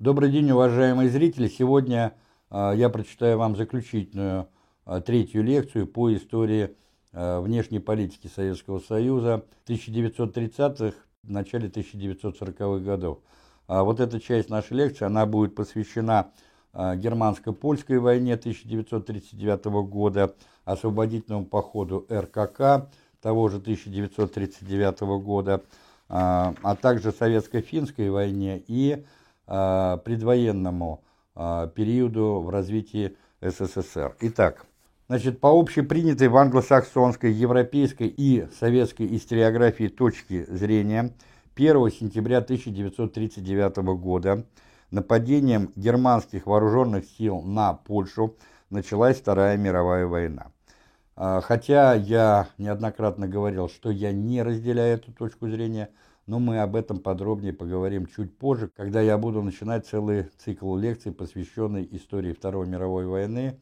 Добрый день, уважаемые зрители! Сегодня э, я прочитаю вам заключительную э, третью лекцию по истории э, внешней политики Советского Союза 1930-х, начале 1940-х годов. А вот эта часть нашей лекции, она будет посвящена германско-польской войне 1939 года, освободительному походу РКК того же 1939 года, а, а также советско-финской войне и а, предвоенному а, периоду в развитии СССР. Итак, значит, по общепринятой в англосаксонской, европейской и советской историографии точки зрения 1 сентября 1939 года нападением германских вооруженных сил на Польшу началась Вторая мировая война. А, хотя я неоднократно говорил, что я не разделяю эту точку зрения, но мы об этом подробнее поговорим чуть позже, когда я буду начинать целый цикл лекций, посвященный истории Второй мировой войны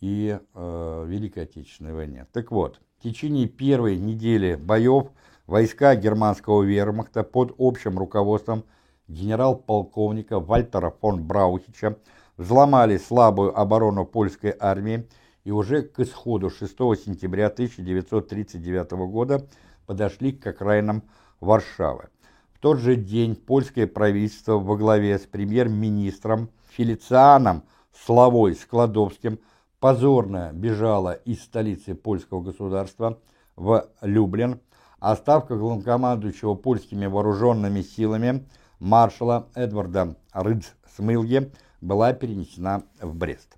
и э, Великой Отечественной войне. Так вот, в течение первой недели боев войска германского вермахта под общим руководством генерал-полковника Вальтера фон Браухича взломали слабую оборону польской армии и уже к исходу 6 сентября 1939 года подошли к окраинам Варшавы. В тот же день польское правительство во главе с премьер-министром Фелицианом Славой Складовским позорно бежало из столицы польского государства в Люблин, а ставка главнокомандующего польскими вооруженными силами маршала Эдварда Рыдсмылье была перенесена в Брест.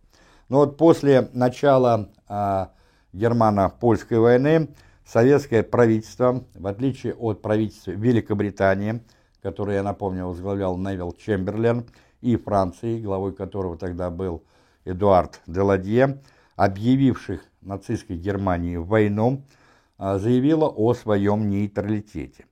Но вот после начала э, германо-польской войны Советское правительство, в отличие от правительства Великобритании, которое, я напомню, возглавлял Невил Чемберлен, и Франции, главой которого тогда был Эдуард Деладье, объявивших нацистской Германии войну, а, заявило о своем нейтралитете.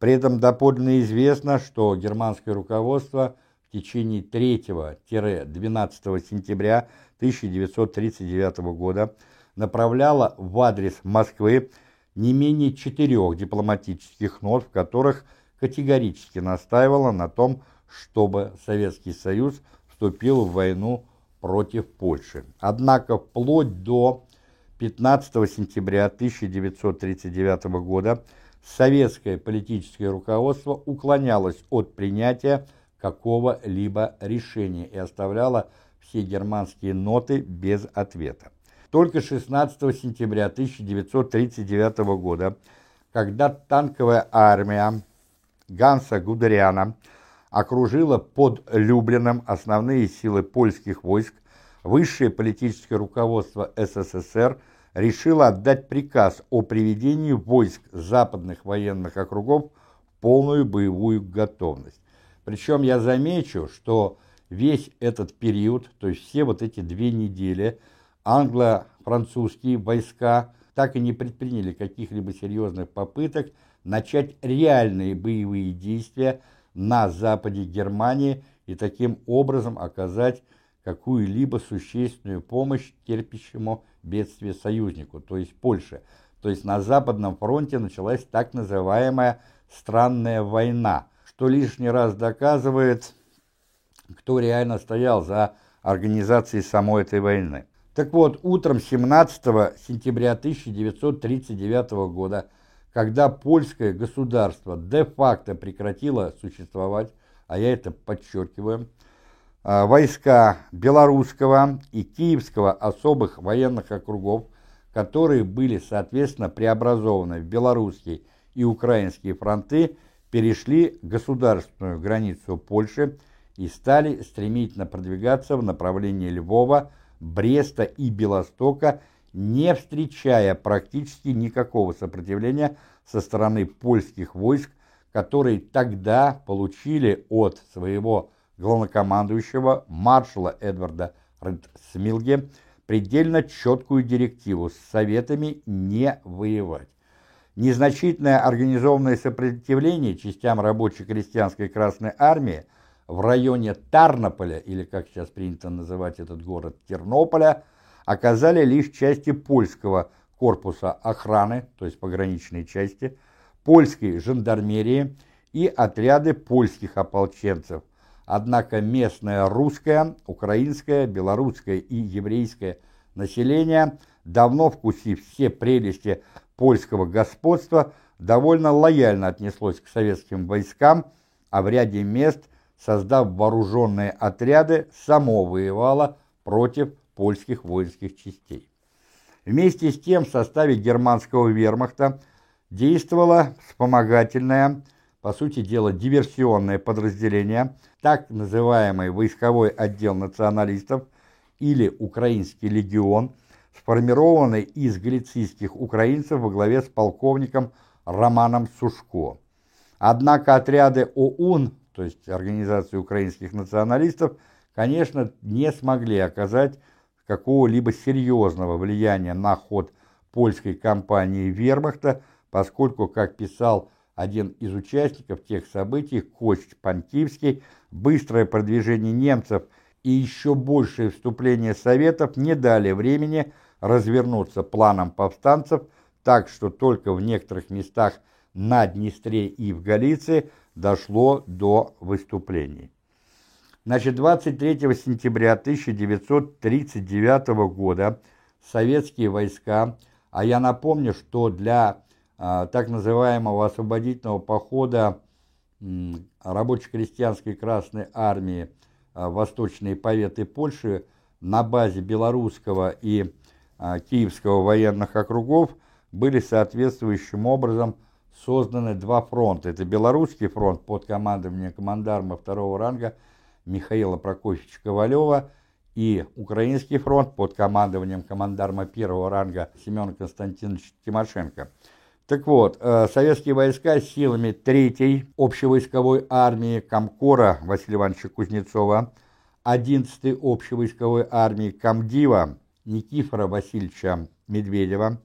При этом доподлинно известно, что германское руководство в течение 3-12 сентября 1939 года направляло в адрес Москвы не менее четырех дипломатических нот, в которых категорически настаивала на том, чтобы Советский Союз вступил в войну против Польши. Однако вплоть до 15 сентября 1939 года советское политическое руководство уклонялось от принятия какого-либо решения и оставляло все германские ноты без ответа. Только 16 сентября 1939 года, когда танковая армия Ганса Гудериана окружила под Люблином основные силы польских войск, высшее политическое руководство СССР решило отдать приказ о приведении войск западных военных округов в полную боевую готовность. Причем я замечу, что весь этот период, то есть все вот эти две недели – англо-французские войска так и не предприняли каких-либо серьезных попыток начать реальные боевые действия на западе Германии и таким образом оказать какую-либо существенную помощь терпящему бедствие союзнику, то есть Польше. То есть на Западном фронте началась так называемая «странная война», что лишний раз доказывает, кто реально стоял за организацией самой этой войны. Так вот, утром 17 сентября 1939 года, когда польское государство де-факто прекратило существовать, а я это подчеркиваю, а, войска белорусского и киевского особых военных округов, которые были, соответственно, преобразованы в белорусские и украинские фронты, перешли государственную границу Польши и стали стремительно продвигаться в направлении Львова, Бреста и Белостока, не встречая практически никакого сопротивления со стороны польских войск, которые тогда получили от своего главнокомандующего маршала Эдварда Рентсмилге предельно четкую директиву с советами не воевать. Незначительное организованное сопротивление частям рабочей крестьянской Красной Армии – в районе Тарнополя, или как сейчас принято называть этот город Тернополя, оказали лишь части польского корпуса охраны, то есть пограничной части, польской жандармерии и отряды польских ополченцев, однако местное русское, украинское, белорусское и еврейское население, давно вкусив все прелести польского господства, довольно лояльно отнеслось к советским войскам, а в ряде мест, создав вооруженные отряды, само воевало против польских воинских частей. Вместе с тем в составе германского вермахта действовало вспомогательное, по сути дела диверсионное подразделение, так называемый войсковой отдел националистов или Украинский легион, сформированный из галицийских украинцев во главе с полковником Романом Сушко. Однако отряды ОУН, то есть Организации украинских националистов, конечно, не смогли оказать какого-либо серьезного влияния на ход польской кампании вермахта, поскольку, как писал один из участников тех событий, Кость Панкивский, быстрое продвижение немцев и еще большее вступление Советов не дали времени развернуться планам повстанцев, так что только в некоторых местах на Днестре и в Галиции дошло до выступлений. Значит, 23 сентября 1939 года советские войска, а я напомню, что для а, так называемого освободительного похода м, рабоче-крестьянской Красной Армии а, Восточные Поветы Польши на базе Белорусского и а, Киевского военных округов были соответствующим образом созданы два фронта. Это Белорусский фронт под командованием командарма второго ранга Михаила Прокофьевича Ковалева и Украинский фронт под командованием командарма первого ранга Семена Константиновича Тимошенко. Так вот, э, советские войска силами 3-й общевойсковой армии Комкора Василия Ивановича Кузнецова, 11-й общевойсковой армии Камдива Никифора Васильевича Медведева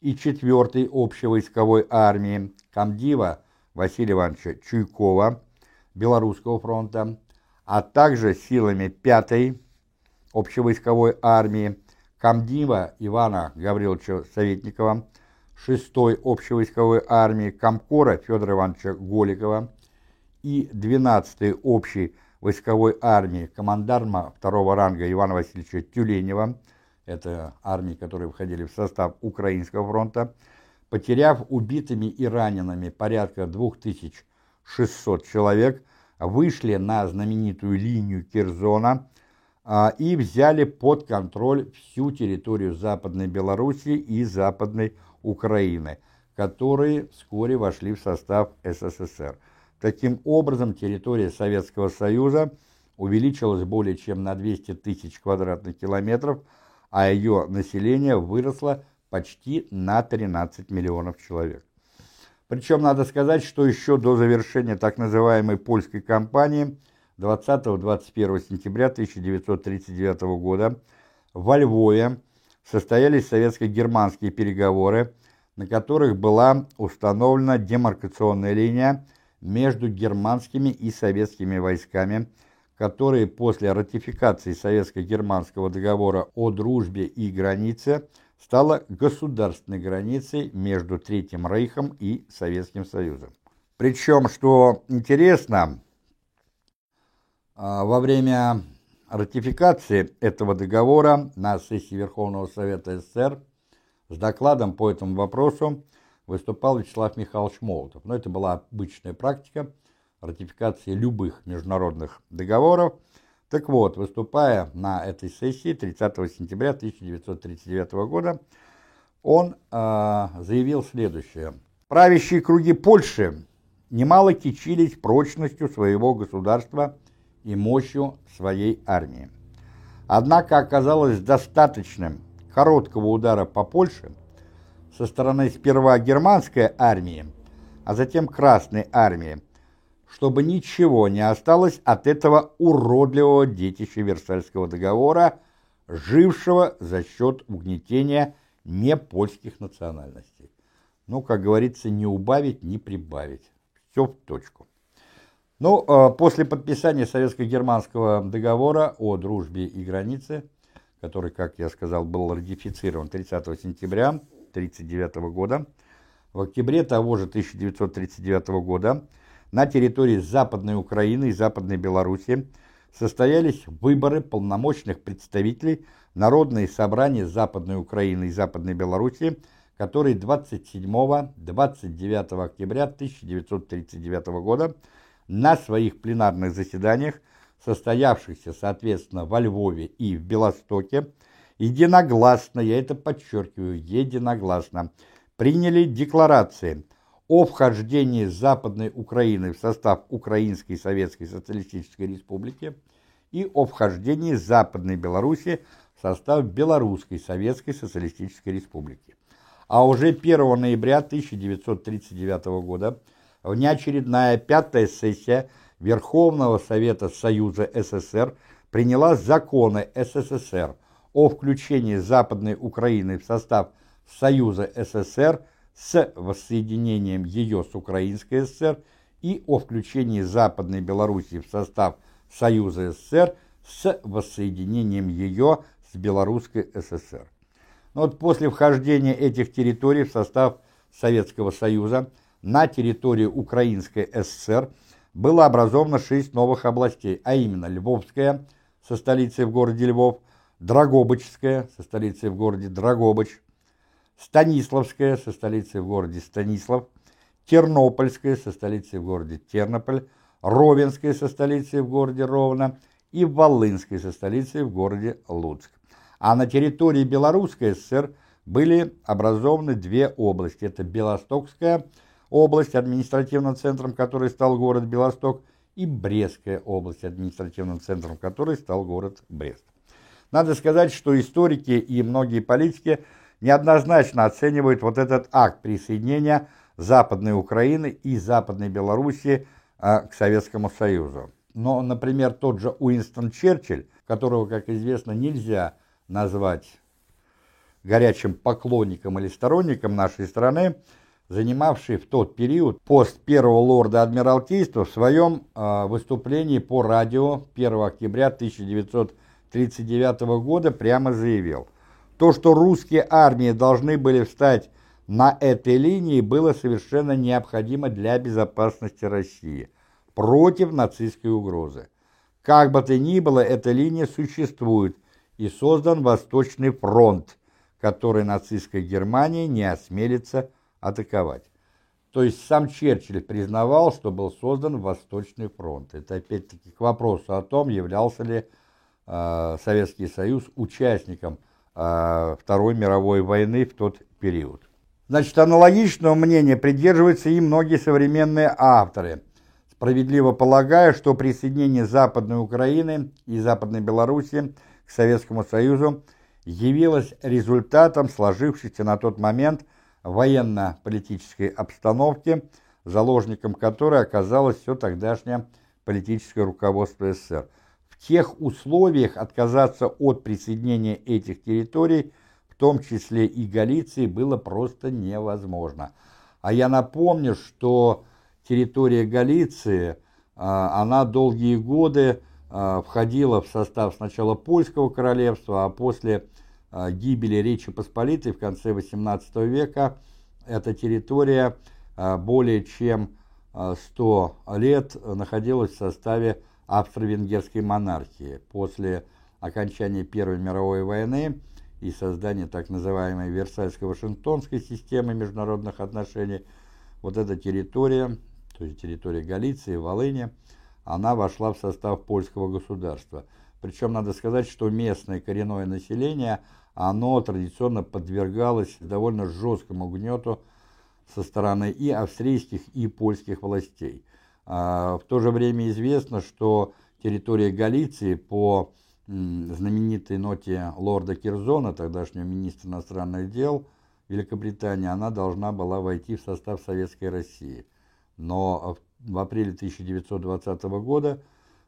и 4-й общевойсковой армии Камдива Василия Ивановича Чуйкова Белорусского фронта, а также силами 5-й общевойсковой армии Камдива Ивана Гавриловича Советникова, 6-й общевойсковой армии Комкора Федора Ивановича Голикова и 12-й общей войсковой армии командарма второго ранга Ивана Васильевича Тюленева, это армии, которые входили в состав Украинского фронта, потеряв убитыми и ранеными порядка 2600 человек, вышли на знаменитую линию Кирзона а, и взяли под контроль всю территорию Западной Белоруссии и Западной Украины, которые вскоре вошли в состав СССР. Таким образом, территория Советского Союза увеличилась более чем на 200 тысяч квадратных километров, а ее население выросло почти на 13 миллионов человек. Причем надо сказать, что еще до завершения так называемой польской кампании 20-21 сентября 1939 года во Львове состоялись советско-германские переговоры, на которых была установлена демаркационная линия между германскими и советскими войсками, которые после ратификации Советско-германского договора о дружбе и границе стала государственной границей между Третьим Рейхом и Советским Союзом. Причем, что интересно, а, во время ратификации этого договора на сессии Верховного Совета СССР с докладом по этому вопросу выступал Вячеслав Михайлович Молотов. Но это была обычная практика ратификации любых международных договоров. Так вот, выступая на этой сессии 30 сентября 1939 года, он э, заявил следующее. Правящие круги Польши немало кичились прочностью своего государства и мощью своей армии. Однако оказалось достаточным короткого удара по Польше со стороны сперва германской армии, а затем Красной армии, чтобы ничего не осталось от этого уродливого детища Версальского договора, жившего за счет угнетения непольских национальностей. Ну, как говорится, не убавить, не прибавить. Все в точку. Ну, а после подписания Советско-германского договора о дружбе и границе, который, как я сказал, был ратифицирован 30 сентября 1939 года, в октябре того же 1939 года на территории Западной Украины и Западной Белоруссии состоялись выборы полномочных представителей Народные собрания Западной Украины и Западной Белоруссии, которые 27-29 октября 1939 года на своих пленарных заседаниях, состоявшихся, соответственно, во Львове и в Белостоке, единогласно, я это подчеркиваю, единогласно, приняли декларации о вхождении Западной Украины в состав Украинской Советской Социалистической Республики и о вхождении Западной Белоруссии в состав Белорусской Советской Социалистической Республики. А уже 1 ноября 1939 года внеочередная пятая сессия Верховного Совета Союза СССР приняла законы СССР о включении Западной Украины в состав Союза СССР с воссоединением ее с Украинской ССР и о включении Западной Белоруссии в состав Союза СССР с воссоединением ее с Белорусской ССР. Но вот после вхождения этих территорий в состав Советского Союза на территории Украинской ССР было образовано шесть новых областей, а именно Львовская со столицей в городе Львов, Драгобычская со столицей в городе Драгобыч, Станиславская со столицей в городе Станислав, Тернопольская со столицей в городе Тернополь, Ровенская со столицей в городе Ровно и Волынская со столицей в городе Луцк. А на территории Белорусской ССР были образованы две области. Это Белостокская область, административным центром которой стал город Белосток, и Брестская область, административным центром которой стал город Брест. Надо сказать, что историки и многие политики неоднозначно оценивают вот этот акт присоединения Западной Украины и Западной Белоруссии а, к Советскому Союзу. Но, например, тот же Уинстон Черчилль, которого, как известно, нельзя назвать горячим поклонником или сторонником нашей страны, занимавший в тот период пост первого лорда Адмиралтейства в своем э, выступлении по радио 1 октября 1939 года прямо заявил, то, что русские армии должны были встать на этой линии, было совершенно необходимо для безопасности России против нацистской угрозы. Как бы то ни было, эта линия существует – и создан Восточный фронт, который нацистская Германия не осмелится атаковать. То есть сам Черчилль признавал, что был создан Восточный фронт. Это опять-таки к вопросу о том, являлся ли э, Советский Союз участником Второй мировой войны в тот период. Значит, аналогичного мнения придерживаются и многие современные авторы, справедливо полагая, что присоединение Западной Украины и Западной Белоруссии – к Советскому Союзу явилось результатом сложившейся на тот момент военно-политической обстановки, заложником которой оказалось все тогдашнее политическое руководство СССР. Тех условиях отказаться от присоединения этих территорий, в том числе и Галиции, было просто невозможно. А я напомню, что территория Галиции, а, она долгие годы а, входила в состав сначала Польского королевства, а после а, гибели Речи Посполитой в конце XVIII века эта территория более чем 100 лет находилась в составе австро-венгерской монархии. После окончания Первой мировой войны и создания так называемой Версальско-Вашингтонской системы международных отношений, вот эта территория, то есть территория Галиции, Волыни, она вошла в состав польского государства. Причем надо сказать, что местное коренное население, оно традиционно подвергалось довольно жесткому гнету со стороны и австрийских, и польских властей. А, в то же время известно, что территория Галиции по знаменитой ноте лорда Кирзона, тогдашнего министра иностранных дел Великобритании, она должна была войти в состав Советской России. Но в апреле 1920 года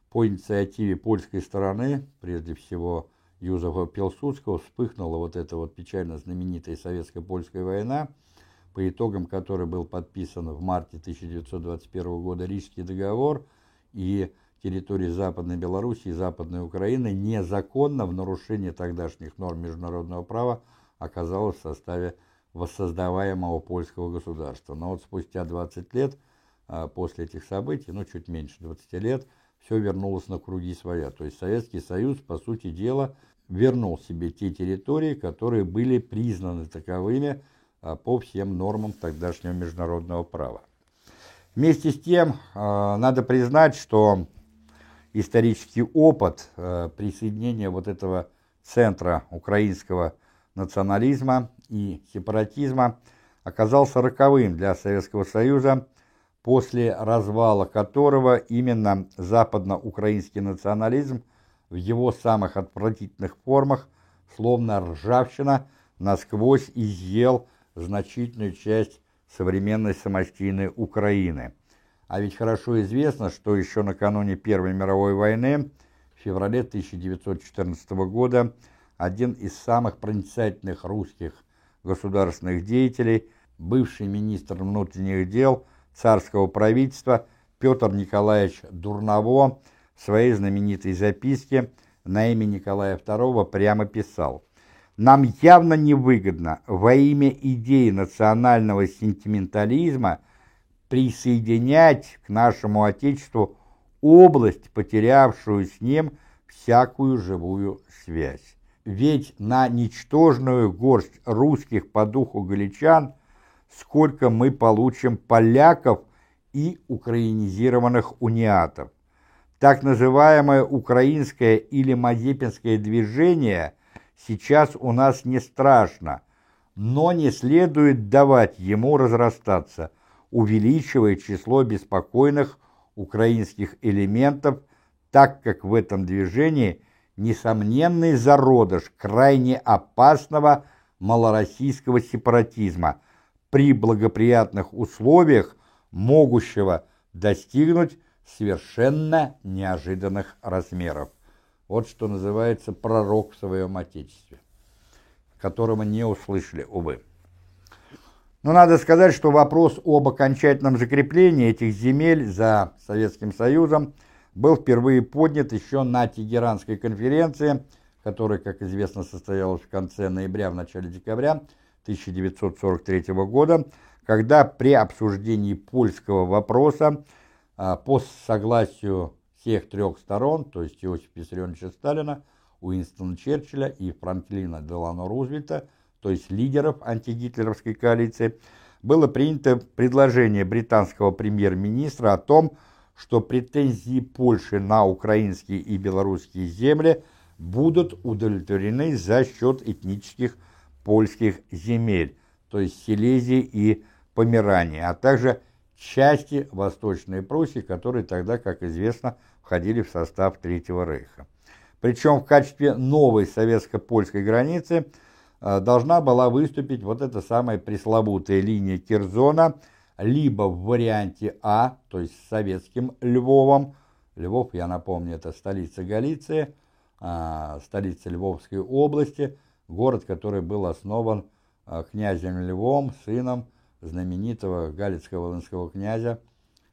по инициативе польской стороны, прежде всего Юзефа Пилсудского, вспыхнула вот эта вот печально знаменитая советско-польская война, по итогам которой был подписан в марте 1921 года Рижский договор, и территория Западной Белоруссии и Западной Украины незаконно в нарушении тогдашних норм международного права оказалась в составе воссоздаваемого польского государства. Но вот спустя 20 лет – а, после этих событий, ну, чуть меньше 20 лет, все вернулось на круги своя. То есть Советский Союз, по сути дела, вернул себе те территории, которые были признаны таковыми по всем нормам тогдашнего международного права. Вместе с тем, а, надо признать, что исторический опыт присоединения вот этого центра украинского национализма и сепаратизма оказался роковым для Советского Союза, после развала которого именно западноукраинский национализм в его самых отвратительных формах, словно ржавчина, насквозь изъел значительную часть современной самостийной Украины. А ведь хорошо известно, что еще накануне Первой мировой войны, в феврале 1914 года, один из самых проницательных русских государственных деятелей, бывший министр внутренних дел царского правительства Петр Николаевич Дурново в своей знаменитой записке на имя Николая II прямо писал «Нам явно невыгодно во имя идеи национального сентиментализма присоединять к нашему Отечеству область, потерявшую с ним всякую живую связь ведь на ничтожную горсть русских по духу галичан сколько мы получим поляков и украинизированных униатов. Так называемое украинское или мазепинское движение сейчас у нас не страшно, но не следует давать ему разрастаться, увеличивая число беспокойных украинских элементов, так как в этом движении – несомненный зародыш крайне опасного малороссийского сепаратизма при благоприятных условиях, могущего достигнуть совершенно неожиданных размеров. Вот что называется пророк в своем отечестве, которого не услышали, увы. Но надо сказать, что вопрос об окончательном закреплении этих земель за Советским Союзом – был впервые поднят еще на Тегеранской конференции, которая, как известно, состоялась в конце ноября, в начале декабря 1943 года, когда при обсуждении польского вопроса а, по согласию всех трех сторон, то есть Иосифа Виссарионовича Сталина, Уинстона Черчилля и Франклина Делано Рузвельта, то есть лидеров антигитлеровской коалиции, было принято предложение британского премьер-министра о том, что претензии Польши на украинские и белорусские земли будут удовлетворены за счет этнических польских земель, то есть Силезии и Померании, а также части Восточной Пруссии, которые тогда, как известно, входили в состав Третьего Рейха. Причем в качестве новой советско-польской границы э, должна была выступить вот эта самая пресловутая линия Кирзона – либо в варианте А, то есть с советским Львовом, Львов, я напомню, это столица Галиции, а, столица Львовской области, город, который был основан а, князем Львом, сыном знаменитого галицко-волынского князя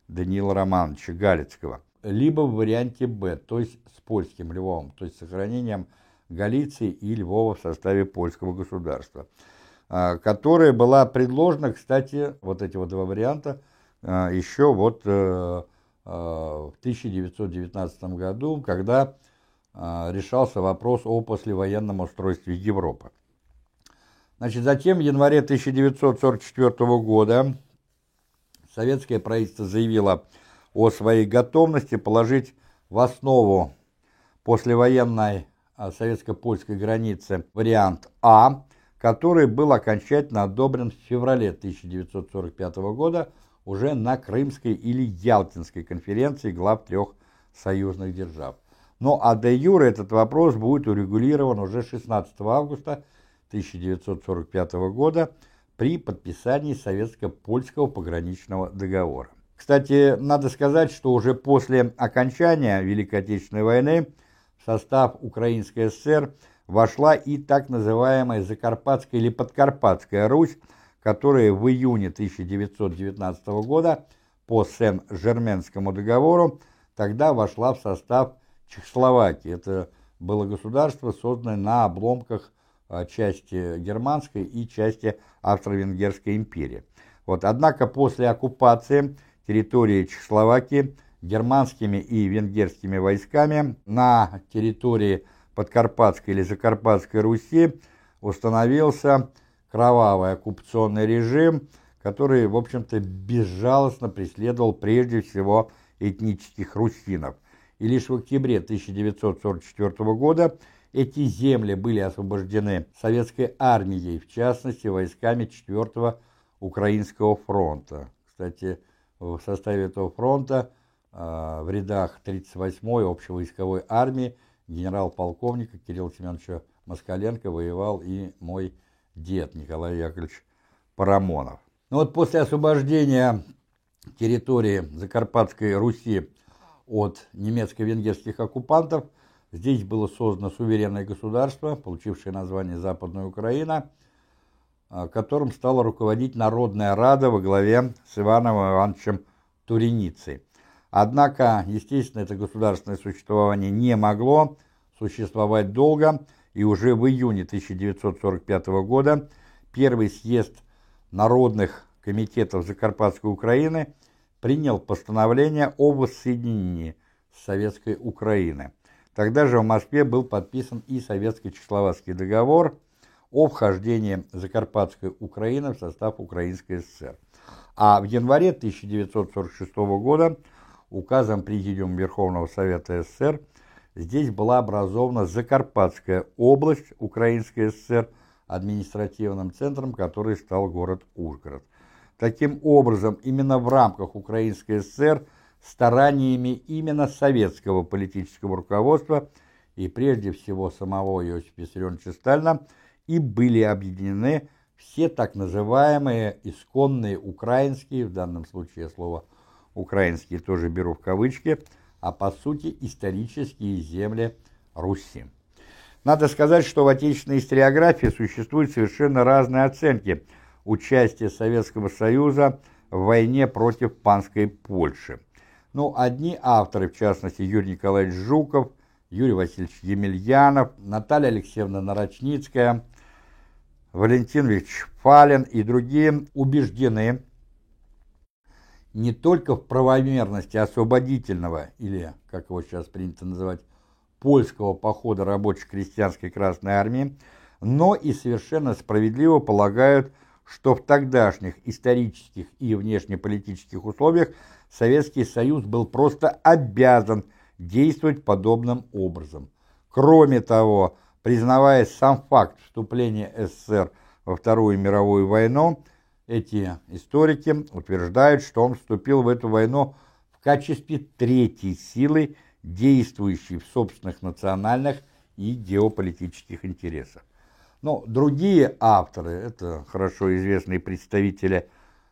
Даниила Романовича Галицкого. Либо в варианте Б, то есть с польским Львовом, то есть с сохранением Галиции и Львова в составе польского государства. А, которая была предложена, кстати, вот эти вот два варианта, а, еще вот э, а, в 1919 году, когда решался вопрос о послевоенном устройстве Европы. Значит, затем в январе 1944 года советское правительство заявило о своей готовности положить в основу послевоенной советско-польской границы вариант А, который был окончательно одобрен в феврале 1945 года уже на Крымской или Ялтинской конференции глав трех союзных держав. Но а де юре этот вопрос будет урегулирован уже 16 августа 1945 года при подписании советско-польского пограничного договора. Кстати, надо сказать, что уже после окончания Великой Отечественной войны в состав Украинской ССР – вошла и так называемая Закарпатская или Подкарпатская Русь, которая в июне 1919 года по Сен-Жерменскому договору тогда вошла в состав Чехословакии. Это было государство, созданное на обломках а, части Германской и части Австро-Венгерской империи. Вот, однако после оккупации территории Чехословакии германскими и венгерскими войсками на территории Подкарпатской или Закарпатской Руси установился кровавый оккупационный режим, который, в общем-то, безжалостно преследовал прежде всего этнических русинов. И лишь в октябре 1944 года эти земли были освобождены советской армией, в частности, войсками 4-го Украинского фронта. Кстати, в составе этого фронта э, в рядах 38-й общевойсковой армии генерал-полковника Кирилла Семеновича Москаленко воевал и мой дед Николай Яковлевич Парамонов. Ну вот после освобождения территории Закарпатской Руси от немецко-венгерских оккупантов здесь было создано суверенное государство, получившее название Западная Украина, а, которым стала руководить Народная Рада во главе с Иваном Ивановичем Туреницей. Однако, естественно, это государственное существование не могло существовать долго, и уже в июне 1945 года первый съезд народных комитетов Закарпатской Украины принял постановление о воссоединении с Советской Украины. Тогда же в Москве был подписан и Советско-Чехословацкий договор о вхождении Закарпатской Украины в состав Украинской ССР. А в январе 1946 года указом Президиума Верховного Совета СССР здесь была образована Закарпатская область Украинской ССР, административным центром которой стал город Ужгород. Таким образом, именно в рамках Украинской ССР стараниями именно советского политического руководства и прежде всего самого Иосифа Виссарионовича Сталина и были объединены все так называемые исконные украинские, в данном случае слово «украинские» тоже беру в кавычки, а по сути исторические земли Руси. Надо сказать, что в отечественной историографии существуют совершенно разные оценки участия Советского Союза в войне против панской Польши. Ну, одни авторы, в частности Юрий Николаевич Жуков, Юрий Васильевич Емельянов, Наталья Алексеевна Нарочницкая – Валентин Ильич Фалин и другие убеждены не только в правомерности освободительного, или, как его сейчас принято называть, польского похода рабоче-крестьянской Красной Армии, но и совершенно справедливо полагают, что в тогдашних исторических и внешнеполитических условиях Советский Союз был просто обязан действовать подобным образом. Кроме того, Признавая сам факт вступления СССР во Вторую мировую войну, эти историки утверждают, что он вступил в эту войну в качестве третьей силы, действующей в собственных национальных и геополитических интересах. Но другие авторы, это хорошо известные представители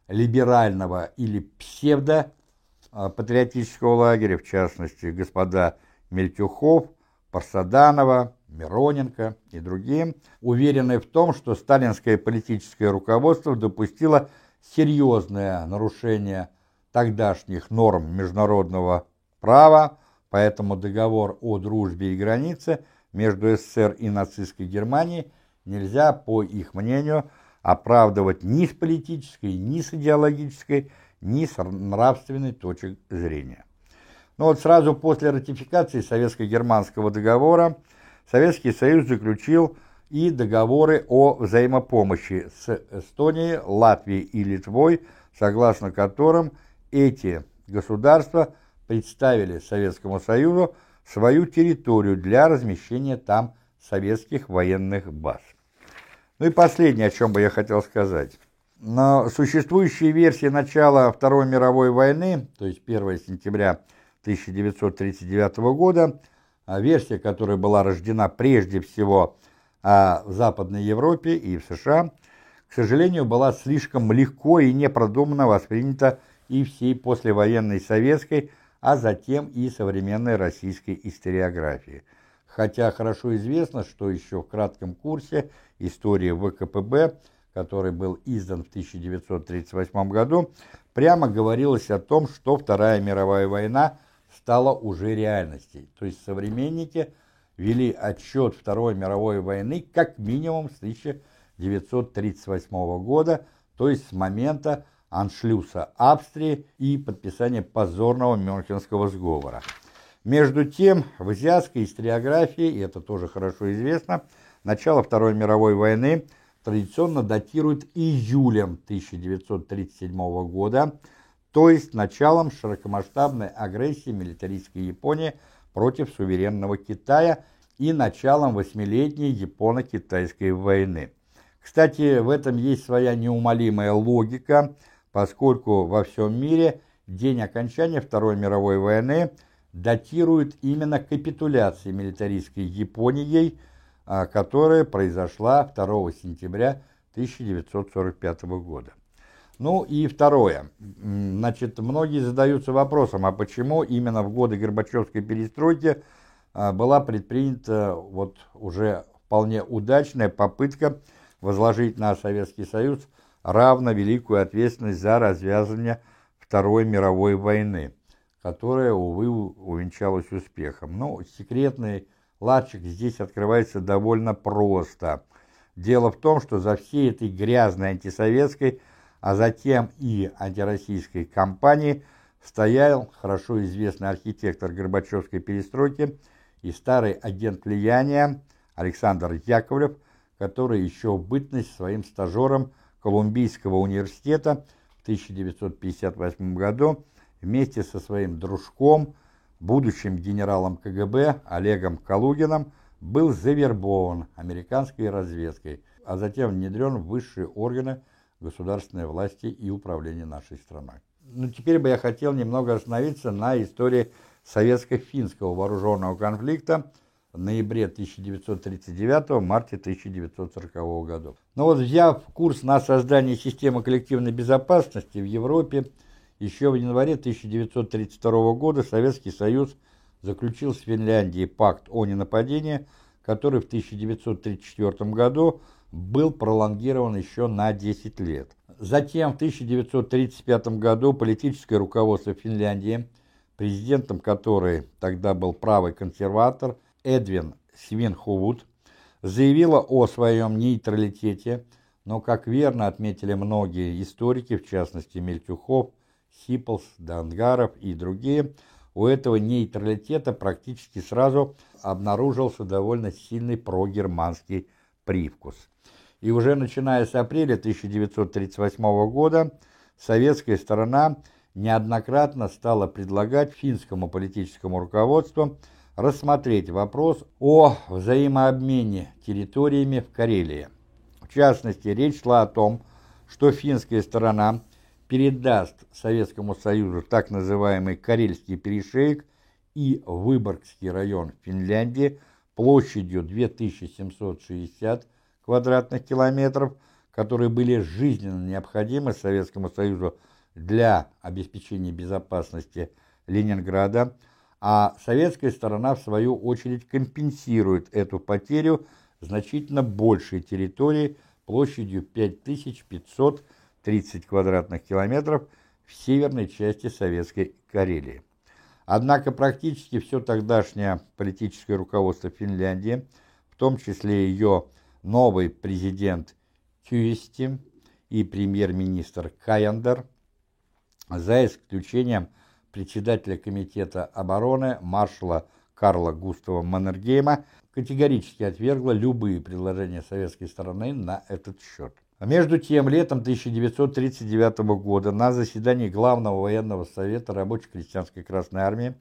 либерального или псевдо-патриотического лагеря, в частности, господа Мельтюхов, Парсаданова, Мироненко и другие, уверены в том, что сталинское политическое руководство допустило серьезное нарушение тогдашних норм международного права, поэтому договор о дружбе и границе между СССР и нацистской Германией нельзя, по их мнению, оправдывать ни с политической, ни с идеологической, ни с нравственной точки зрения. Но вот сразу после ратификации Советско-германского договора Советский Союз заключил и договоры о взаимопомощи с Эстонией, Латвией и Литвой, согласно которым эти государства представили Советскому Союзу свою территорию для размещения там советских военных баз. Ну и последнее, о чем бы я хотел сказать. На существующие версии начала Второй мировой войны, то есть 1 сентября 1939 года, версия, которая была рождена прежде всего а, в Западной Европе и в США, к сожалению, была слишком легко и непродуманно воспринята и всей послевоенной советской, а затем и современной российской историографии. Хотя хорошо известно, что еще в кратком курсе истории ВКПБ, который был издан в 1938 году, прямо говорилось о том, что Вторая мировая война – стала уже реальностью. То есть современники вели отчет Второй мировой войны как минимум с 1938 года, то есть с момента аншлюса Австрии и подписание позорного Мюнхенского сговора. Между тем, в азиатской историографии, и это тоже хорошо известно, начало Второй мировой войны традиционно датируют июлем 1937 года, то есть началом широкомасштабной агрессии милитаристской Японии против суверенного Китая и началом восьмилетней Японо-Китайской войны. Кстати, в этом есть своя неумолимая логика, поскольку во всем мире день окончания Второй мировой войны датируют именно капитуляцией милитаристской Японией, а, которая произошла 2 сентября 1945 года. Ну и второе. Значит, многие задаются вопросом, а почему именно в годы Горбачевской перестройки а, была предпринята вот уже вполне удачная попытка возложить на Советский Союз равно великую ответственность за развязывание Второй мировой войны, которая, увы, увенчалась успехом. Но секретный ладчик здесь открывается довольно просто. Дело в том, что за всей этой грязной антисоветской а затем и антироссийской кампании стоял хорошо известный архитектор Горбачевской перестройки и старый агент влияния Александр Яковлев, который еще в бытность своим стажером Колумбийского университета в 1958 году вместе со своим дружком, будущим генералом КГБ Олегом Калугиным, был завербован американской разведкой, а затем внедрен в высшие органы государственной власти и управления нашей страной. Ну, теперь бы я хотел немного остановиться на истории советско-финского вооруженного конфликта в ноябре 1939 марте 1940 годов. Но вот взяв курс на создание системы коллективной безопасности в Европе, еще в январе 1932 года Советский Союз заключил с Финляндией пакт о ненападении, который в 1934 году был пролонгирован еще на 10 лет. Затем в 1935 году политическое руководство Финляндии, президентом которой тогда был правый консерватор Эдвин Свинхувуд, заявило о своем нейтралитете, но, как верно отметили многие историки, в частности Мельтюхов, Сиплс, Дангаров и другие, у этого нейтралитета практически сразу обнаружился довольно сильный прогерманский привкус и уже начиная с апреля 1938 года советская сторона неоднократно стала предлагать финскому политическому руководству рассмотреть вопрос о взаимообмене территориями в Карелии. В частности, речь шла о том, что финская сторона передаст Советскому Союзу так называемый Карельский перешеек и Выборгский район Финляндии площадью 2760 квадратных километров, которые были жизненно необходимы Советскому Союзу для обеспечения безопасности Ленинграда, а советская сторона, в свою очередь, компенсирует эту потерю значительно большей территории площадью 5530 квадратных километров в северной части Советской Карелии. Однако практически все тогдашнее политическое руководство Финляндии, в том числе ее новый президент Кюисти и премьер-министр Каяндер, за исключением председателя Комитета обороны маршала Карла Густава Маннергейма, категорически отвергла любые предложения советской стороны на этот счет. Между тем, летом 1939 года на заседании Главного военного совета Рабоче-крестьянской Красной Армии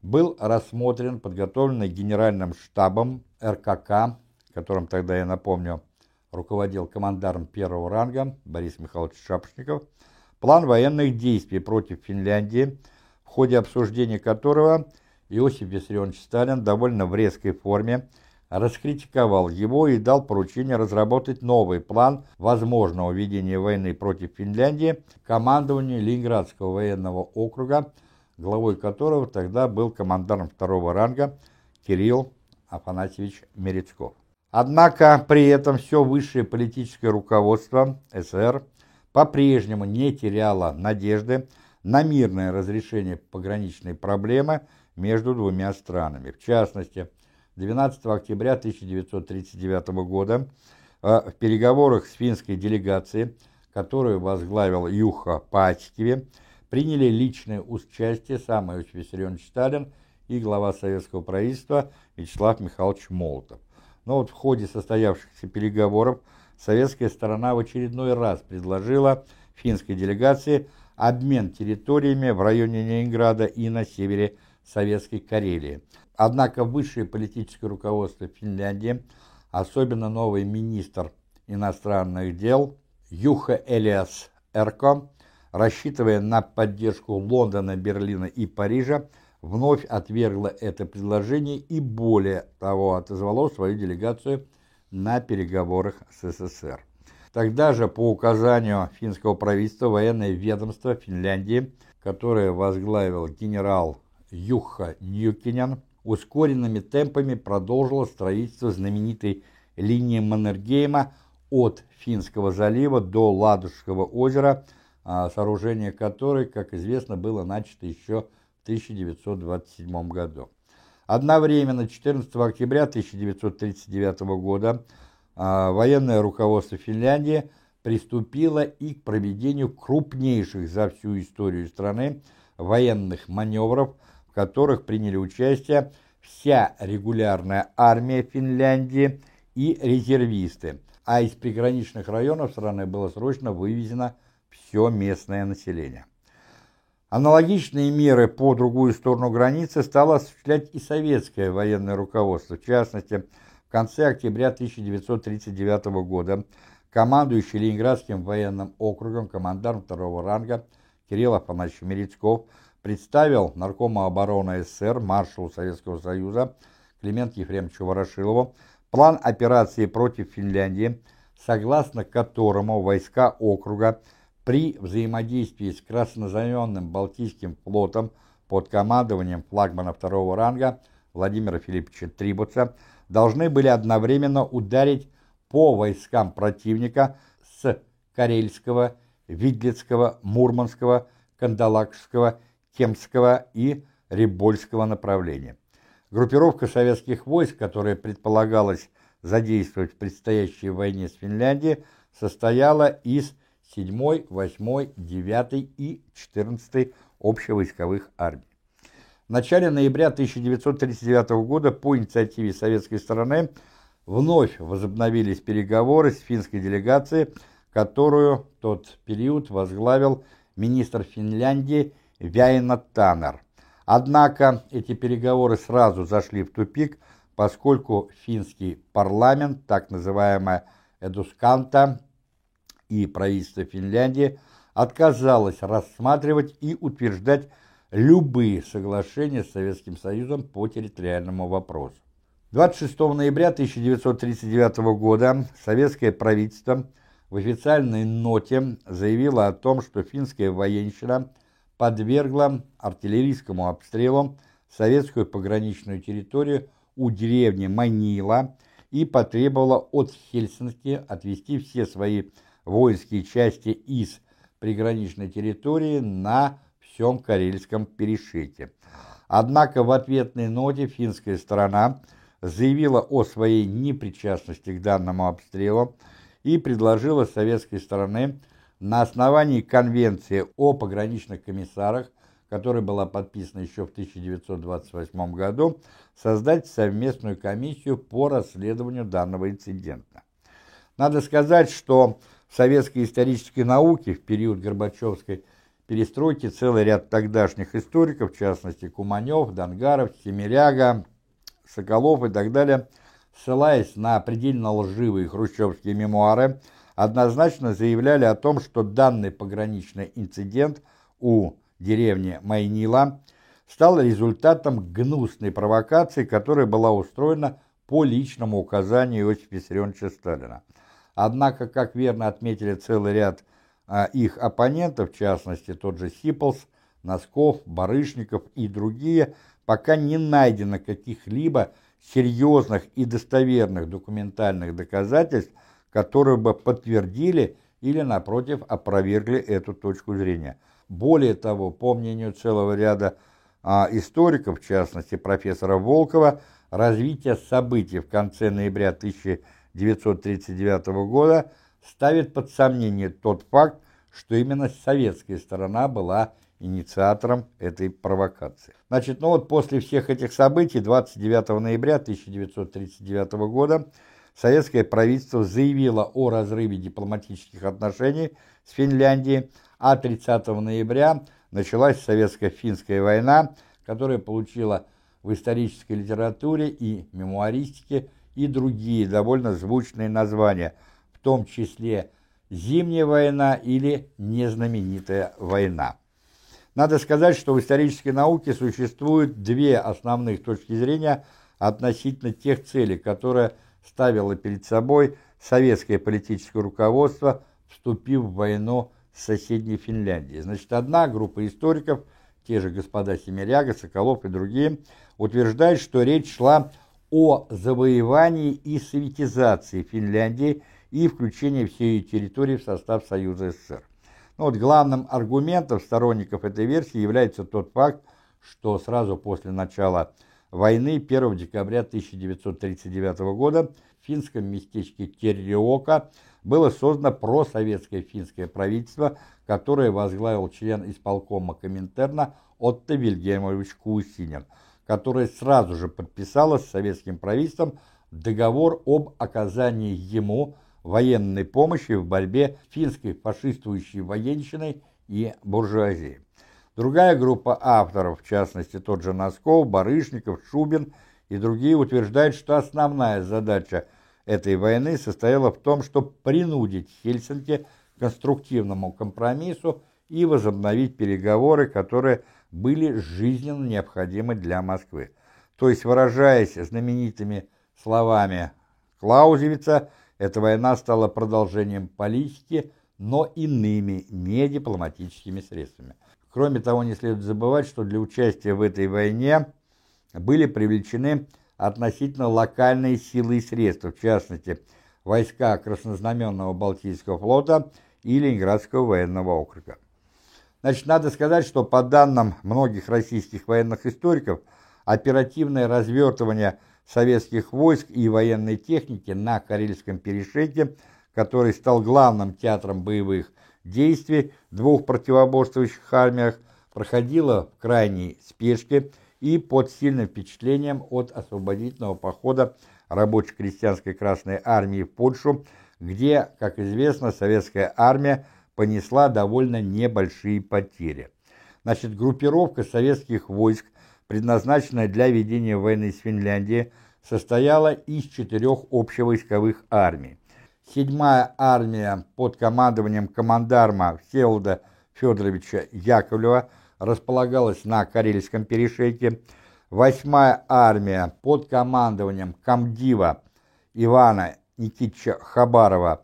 был рассмотрен подготовленный Генеральным штабом РКК которым тогда, я напомню, руководил командарм первого ранга Борис Михайлович Шапошников, план военных действий против Финляндии, в ходе обсуждения которого Иосиф Виссарионович Сталин довольно в резкой форме раскритиковал его и дал поручение разработать новый план возможного ведения войны против Финляндии командованию Ленинградского военного округа, главой которого тогда был командарм второго ранга Кирилл Афанасьевич Мерецков. Однако при этом все высшее политическое руководство СССР по-прежнему не теряло надежды на мирное разрешение пограничной проблемы между двумя странами. В частности, 12 октября 1939 года э, в переговорах с финской делегацией которую возглавил Юха Патькиве, приняли личное участие сам Иосиф Виссарионович Сталин и глава советского правительства Вячеслав Михайлович Молотов. Но вот в ходе состоявшихся переговоров советская сторона в очередной раз предложила финской делегации обмен территориями в районе Ленинграда и на севере Советской Карелии. Однако высшее политическое руководство Финляндии, особенно новый министр иностранных дел Юха Элиас Эрко, рассчитывая на поддержку Лондона, Берлина и Парижа, вновь отвергла это предложение и более того отозвало свою делегацию на переговорах с СССР. Тогда же по указанию финского правительства военное ведомство Финляндии, которое возглавил генерал Юха Ньюкинян, ускоренными темпами продолжило строительство знаменитой линии Маннергейма от Финского залива до Ладожского озера, а, сооружение которой, как известно, было начато еще в 1927 году. Одновременно 14 октября 1939 года а, военное руководство Финляндии приступило и к проведению крупнейших за всю историю страны военных маневров, в которых приняли участие вся регулярная армия Финляндии и резервисты, а из приграничных районов страны было срочно вывезено все местное население. Аналогичные меры по другую сторону границы стало осуществлять и советское военное руководство, в частности, конце октября 1939 года командующий Ленинградским военным округом командарм второго ранга Кирилл Афанасьевич Мерецков представил наркома обороны СССР, маршалу Советского Союза Клименту Ефремовичу Ворошилову план операции против Финляндии, согласно которому войска округа при взаимодействии с краснознаменным Балтийским флотом под командованием флагмана второго ранга Владимира Филипповича Трибуца должны были одновременно ударить по войскам противника с Карельского, Видлицкого, Мурманского, Кандалакского, Кемского и Рибольского направления. Группировка советских войск, которая предполагалась задействовать в предстоящей войне с Финляндией, состояла из 7, 8, 9 и 14 общевойсковых армий. В начале ноября 1939 года по инициативе советской стороны вновь возобновились переговоры с финской делегацией, которую тот период возглавил министр Финляндии Вяйна Таннер. Однако эти переговоры сразу зашли в тупик, поскольку финский парламент, так называемая Эдусканта и правительство Финляндии, отказалось рассматривать и утверждать любые соглашения с Советским Союзом по территориальному вопросу. 26 ноября 1939 года советское правительство в официальной ноте заявило о том, что финская военщина подвергла артиллерийскому обстрелу советскую пограничную территорию у деревни Манила и потребовала от Хельсинки отвести все свои воинские части из приграничной территории на всем Карельском перешите. Однако в ответной ноте финская сторона заявила о своей непричастности к данному обстрелу и предложила советской стороне на основании Конвенции о пограничных комиссарах, которая была подписана еще в 1928 году, создать совместную комиссию по расследованию данного инцидента. Надо сказать, что советской исторической науке в период Горбачевской перестройки целый ряд тогдашних историков, в частности Куманев, Донгаров, Семеряга, Соколов и так далее, ссылаясь на предельно лживые хрущевские мемуары, однозначно заявляли о том, что данный пограничный инцидент у деревни Майнила стал результатом гнусной провокации, которая была устроена по личному указанию Иосифа Виссарионовича Сталина. Однако, как верно отметили целый ряд а их оппонентов, в частности тот же Сиплс, Носков, Барышников и другие, пока не найдено каких-либо серьезных и достоверных документальных доказательств, которые бы подтвердили или, напротив, опровергли эту точку зрения. Более того, по мнению целого ряда а, историков, в частности профессора Волкова, развитие событий в конце ноября 1939 года ставит под сомнение тот факт, что именно советская сторона была инициатором этой провокации. Значит, ну вот после всех этих событий 29 ноября 1939 года советское правительство заявило о разрыве дипломатических отношений с Финляндией, а 30 ноября началась советско-финская война, которая получила в исторической литературе и мемуаристике и другие довольно звучные названия, в том числе «Зимняя война» или «Незнаменитая война». Надо сказать, что в исторической науке существуют две основных точки зрения относительно тех целей, которые ставило перед собой советское политическое руководство, вступив в войну с соседней Финляндией. Значит, одна группа историков, те же господа Семеряга, Соколов и другие, утверждает, что речь шла о завоевании и советизации Финляндии и включении всей ее территории в состав Союза СССР. Но вот главным аргументом сторонников этой версии является тот факт, что сразу после начала войны 1 декабря 1939 года в финском местечке Терриока было создано просоветское финское правительство, которое возглавил член исполкома Коминтерна Отто Вильгельмович Кусинин, которое сразу же подписало с советским правительством договор об оказании ему военной помощи в борьбе с финской фашистующей военщиной и буржуазией. Другая группа авторов, в частности тот же Носков, Барышников, Шубин и другие утверждают, что основная задача этой войны состояла в том, чтобы принудить Хельсинки к конструктивному компромиссу и возобновить переговоры, которые были жизненно необходимы для Москвы. То есть, выражаясь знаменитыми словами Клаузевица, эта война стала продолжением политики, но иными, не дипломатическими средствами. Кроме того, не следует забывать, что для участия в этой войне были привлечены относительно локальные силы и средства, в частности, войска Краснознаменного Балтийского флота и Ленинградского военного округа. Значит, надо сказать, что по данным многих российских военных историков, оперативное развертывание советских войск и военной техники на Карельском перешейке, который стал главным театром боевых действий двух противоборствующих армиях, проходило в крайней спешке и под сильным впечатлением от освободительного похода рабоче-крестьянской Красной Армии в Польшу, где, как известно, советская армия понесла довольно небольшие потери. Значит, группировка советских войск, предназначенная для ведения войны с Финляндией, состояла из четырех общевойсковых армий. Седьмая армия под командованием командарма Всеволода Федоровича Яковлева – располагалась на Карельском перешейке. Восьмая армия под командованием комдива Ивана Никитича Хабарова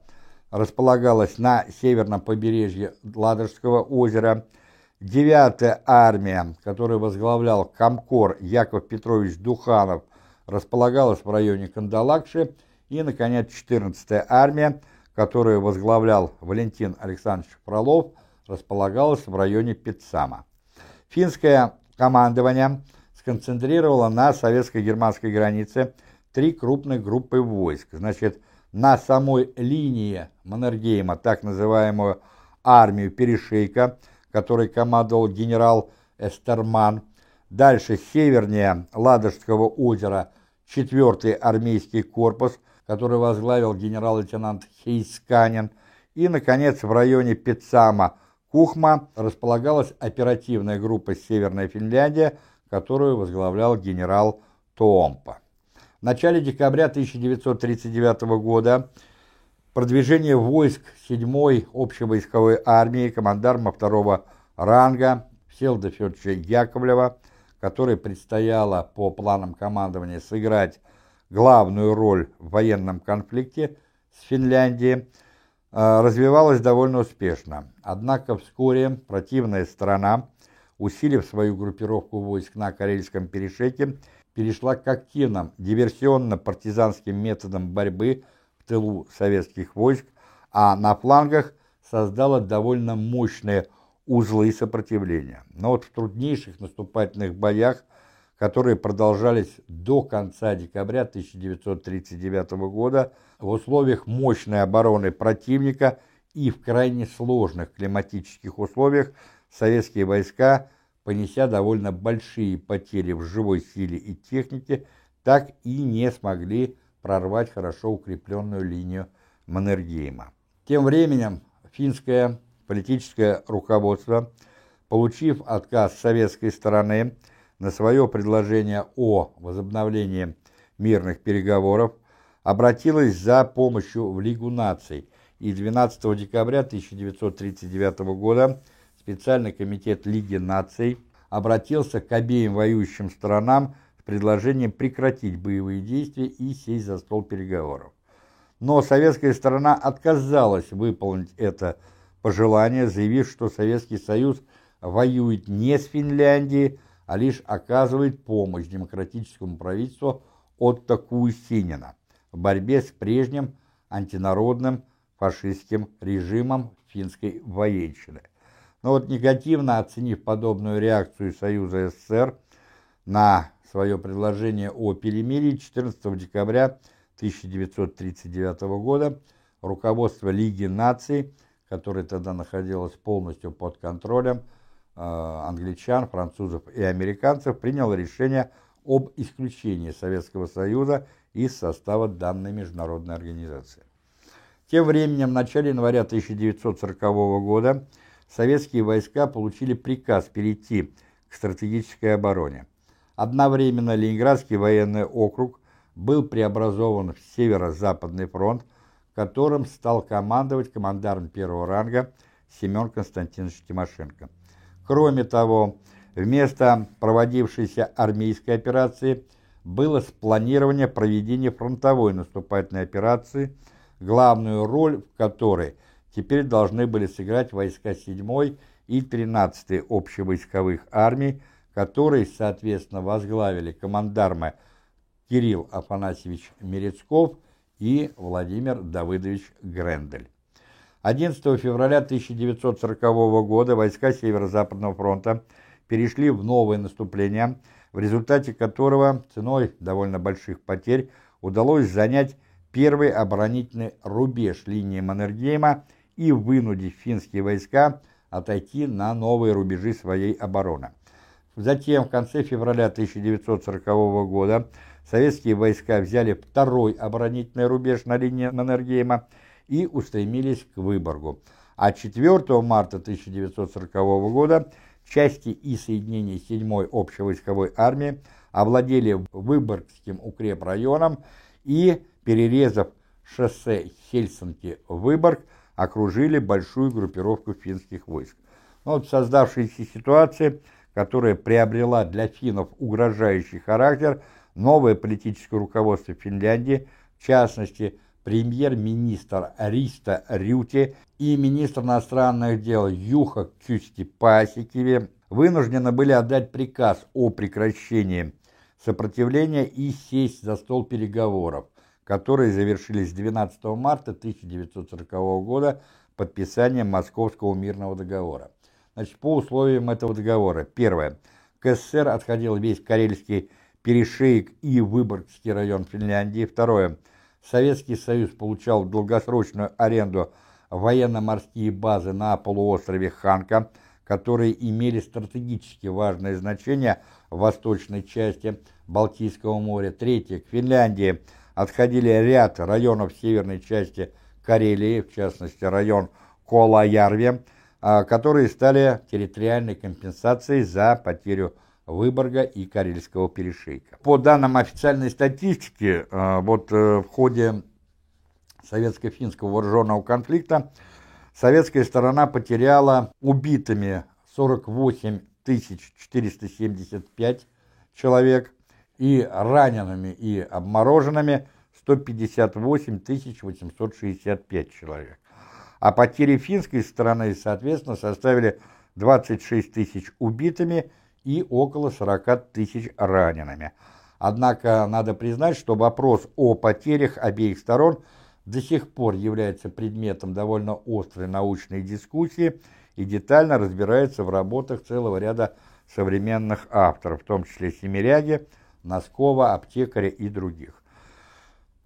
располагалась на северном побережье Ладожского озера. Девятая армия, которую возглавлял комкор Яков Петрович Духанов, располагалась в районе Кандалакши. И, наконец, 14-я армия, которую возглавлял Валентин Александрович Фролов, располагалась в районе Пицама. Финское командование сконцентрировало на советско-германской границе три крупных группы войск. Значит, на самой линии Маннергейма, так называемую армию Перешейка, которой командовал генерал Эстерман. Дальше севернее Ладожского озера 4-й армейский корпус, который возглавил генерал-лейтенант Хейсканин. И, наконец, в районе Пицама – Кухма располагалась оперативная группа «Северная Финляндия», которую возглавлял генерал Туомпа. В начале декабря 1939 года продвижение войск 7-й общевойсковой армии командарма второго ранга Всеволода Федоровича Яковлева, которой предстояло по планам командования сыграть главную роль в военном конфликте с Финляндией, а, развивалась довольно успешно. Однако вскоре противная сторона, усилив свою группировку войск на Карельском перешейке, перешла к активным диверсионно-партизанским методам борьбы в тылу советских войск, а на флангах создала довольно мощные узлы сопротивления. Но вот в труднейших наступательных боях, которые продолжались до конца декабря 1939 года в условиях мощной обороны противника и в крайне сложных климатических условиях советские войска, понеся довольно большие потери в живой силе и технике, так и не смогли прорвать хорошо укрепленную линию Маннергейма. Тем временем финское политическое руководство, получив отказ советской стороны на свое предложение о возобновлении мирных переговоров, обратилось за помощью в Лигу наций, и 12 декабря 1939 года специальный комитет Лиги наций обратился к обеим воюющим сторонам с предложением прекратить боевые действия и сесть за стол переговоров. Но советская сторона отказалась выполнить это пожелание, заявив, что Советский Союз воюет не с Финляндией, а лишь оказывает помощь демократическому правительству Отто Куусинина в борьбе с прежним антинародным фашистским режимом финской военщины. Но вот негативно оценив подобную реакцию Союза СССР на свое предложение о перемирии 14 декабря 1939 года, руководство Лиги наций, которое тогда находилось полностью под контролем э, англичан, французов и американцев, приняло решение об исключении Советского Союза из состава данной международной организации. Тем временем, в начале января 1940 года советские войска получили приказ перейти к стратегической обороне. Одновременно Ленинградский военный округ был преобразован в Северо-Западный фронт, которым стал командовать командарм первого ранга Семен Константинович Тимошенко. Кроме того, вместо проводившейся армейской операции было спланирование проведения фронтовой наступательной операции – главную роль в которой теперь должны были сыграть войска 7 и 13 общевойсковых армий, которые, соответственно, возглавили командармы Кирилл Афанасьевич Мерецков и Владимир Давыдович Грендель. 11 февраля 1940 года войска Северо-Западного фронта перешли в новое наступление, в результате которого ценой довольно больших потерь удалось занять первый оборонительный рубеж линии Маннергейма и вынудить финские войска отойти на новые рубежи своей обороны. Затем, в конце февраля 1940 года, советские войска взяли второй оборонительный рубеж на линии Маннергейма и устремились к Выборгу. А 4 марта 1940 года части и соединения 7-й общевойсковой армии овладели Выборгским укрепрайоном и перерезав шоссе Хельсинки-Выборг, окружили большую группировку финских войск. Но вот создавшаяся ситуация, которая приобрела для финнов угрожающий характер, новое политическое руководство Финляндии, в частности, премьер-министр Риста Рюте и министр иностранных дел Юха Кюсти Пасикеве вынуждены были отдать приказ о прекращении сопротивления и сесть за стол переговоров – которые завершились 12 марта 1940 года подписанием Московского мирного договора. Значит, по условиям этого договора. Первое. К СССР отходил весь Карельский перешеек и Выборгский район Финляндии. Второе. Советский Союз получал долгосрочную аренду военно-морские базы на полуострове Ханка, которые имели стратегически важное значение в восточной части Балтийского моря. Третье. К Финляндии – отходили ряд районов северной части Карелии, в частности район Колаярви, а, которые стали территориальной компенсацией за потерю Выборга и Карельского перешейка. По данным официальной статистики, а, вот э, в ходе советско-финского вооруженного конфликта советская сторона потеряла убитыми 48 475 человек, и ранеными и обмороженными 158 865 человек. А потери финской стороны, соответственно, составили 26 тысяч убитыми и около 40 тысяч ранеными. Однако надо признать, что вопрос о потерях обеих сторон до сих пор является предметом довольно острой научной дискуссии, и детально разбирается в работах целого ряда современных авторов, в том числе Семиряги, Носкова, Аптекаря и других.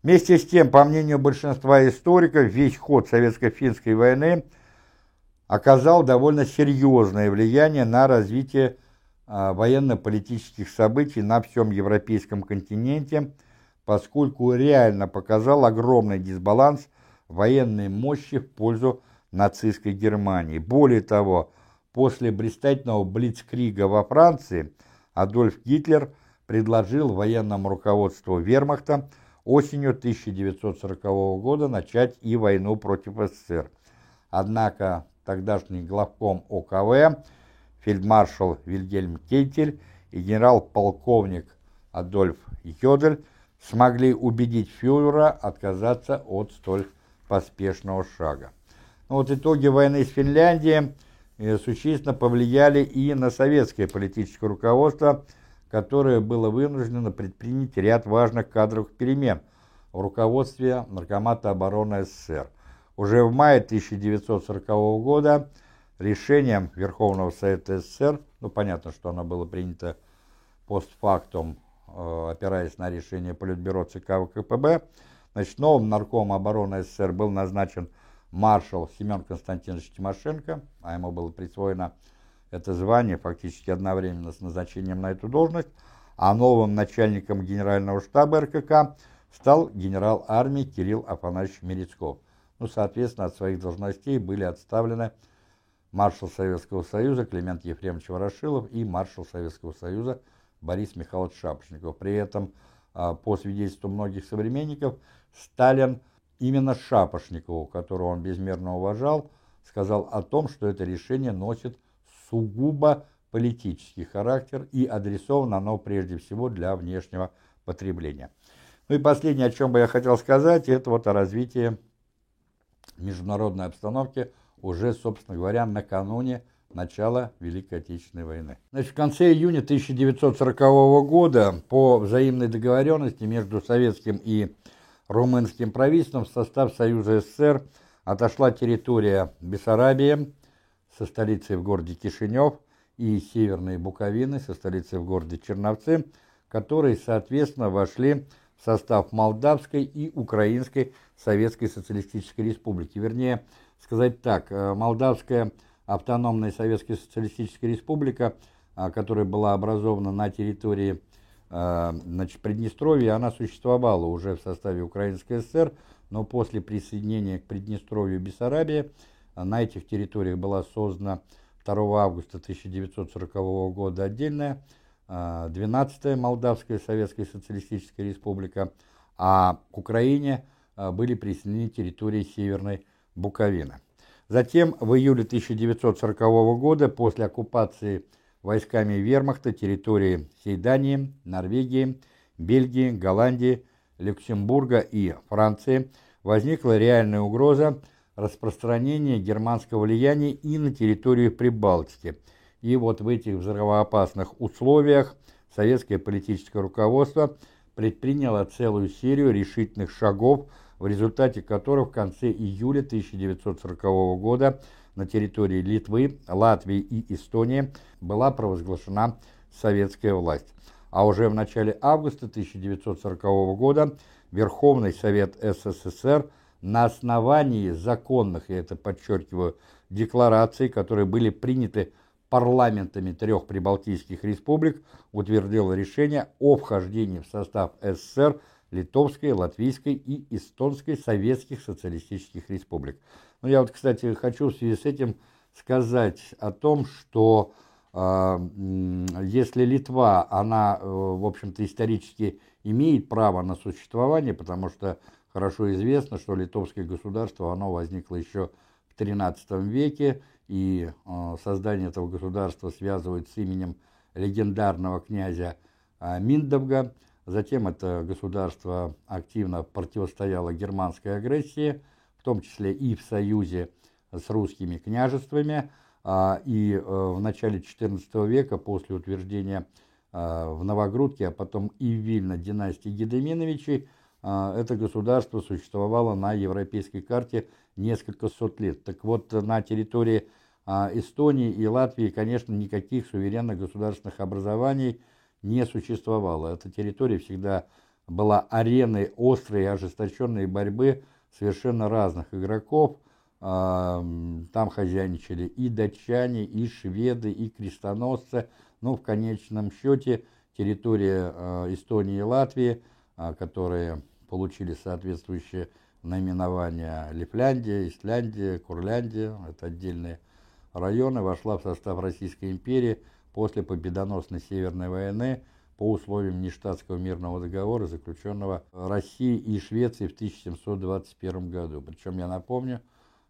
Вместе с тем, по мнению большинства историков, весь ход советско-финской войны оказал довольно серьезное влияние на развитие а, военно-политических событий на всем европейском континенте, поскольку реально показал огромный дисбаланс военной мощи в пользу нацистской Германии. Более того, после блистательного блицкрига во Франции Адольф Гитлер предложил военному руководству вермахта осенью 1940 года начать и войну против СССР. Однако тогдашний главком ОКВ, фельдмаршал Вильгельм Кейтель и генерал-полковник Адольф Йодель смогли убедить фюрера отказаться от столь поспешного шага. Но вот итоги войны с Финляндией э, существенно повлияли и на советское политическое руководство, которое было вынуждено предпринять ряд важных кадровых перемен в руководстве Наркомата обороны СССР. Уже в мае 1940 года решением Верховного Совета СССР, ну понятно, что оно было принято постфактум, э, опираясь на решение Политбюро ЦК ВКПБ, значит, новым наркомом обороны СССР был назначен маршал Семен Константинович Тимошенко, а ему было присвоено это звание фактически одновременно с назначением на эту должность, а новым начальником генерального штаба РКК стал генерал армии Кирилл Афанасьевич Мерецков. Ну, соответственно, от своих должностей были отставлены маршал Советского Союза Климент Ефремович Ворошилов и маршал Советского Союза Борис Михайлович Шапошников. При этом, а, по свидетельству многих современников, Сталин именно Шапошникову, которого он безмерно уважал, сказал о том, что это решение носит сугубо политический характер и адресовано оно прежде всего для внешнего потребления. Ну и последнее, о чем бы я хотел сказать, это вот о развитии международной обстановки уже, собственно говоря, накануне начала Великой Отечественной войны. Значит, в конце июня 1940 года по взаимной договоренности между советским и румынским правительством в состав Союза СССР отошла территория Бессарабии, со столицей в городе Кишинев, и Северные Буковины со столицей в городе Черновцы, которые, соответственно, вошли в состав Молдавской и Украинской Советской Социалистической Республики. Вернее, сказать так, э, Молдавская автономная Советская Социалистическая Республика, э, которая была образована на территории э, значит, Приднестровья, она существовала уже в составе Украинской ССР, но после присоединения к Приднестровью Бессарабия на этих территориях была создана 2 августа 1940 года отдельная 12-я Молдавская Советская Социалистическая Республика, а к Украине были присоединены территории Северной Буковины. Затем в июле 1940 года после оккупации войсками вермахта территории всей Дании, Норвегии, Бельгии, Голландии, Люксембурга и Франции возникла реальная угроза распространения германского влияния и на территорию Прибалтики. И вот в этих взрывоопасных условиях советское политическое руководство предприняло целую серию решительных шагов, в результате которых в конце июля 1940 года на территории Литвы, Латвии и Эстонии была провозглашена советская власть. А уже в начале августа 1940 года Верховный Совет СССР – на основании законных, я это подчеркиваю, деклараций, которые были приняты парламентами трех прибалтийских республик, утвердил решение о вхождении в состав СССР Литовской, Латвийской и Эстонской советских социалистических республик. Ну, я вот, кстати, хочу в связи с этим сказать о том, что э, если Литва, она, э, в общем-то, исторически имеет право на существование, потому что Хорошо известно, что литовское государство, оно возникло еще в XIII веке, и э, создание этого государства связывают с именем легендарного князя э, Миндовга. Затем это государство активно противостояло германской агрессии, в том числе и в союзе с русскими княжествами. А, и э, в начале XIV века, после утверждения в Новогрудке, а потом и в Вильно династии Гедеминовичей, это государство существовало на европейской карте несколько сот лет. Так вот, на территории а Эстонии и Латвии, конечно, никаких суверенных государственных образований не существовало. Эта территория всегда была ареной острой и ожесточенной борьбы совершенно разных игроков. А, там хозяйничали и датчане, и шведы, и крестоносцы. Но в конечном счете территория а, Эстонии и Латвии, а, которые получили соответствующие наименования Лифляндия, Исляндия, Курляндия, это отдельные районы, вошла в состав Российской империи после победоносной Северной войны по условиям нештатского мирного договора, заключенного Россией и Швецией в 1721 году. Причем я напомню,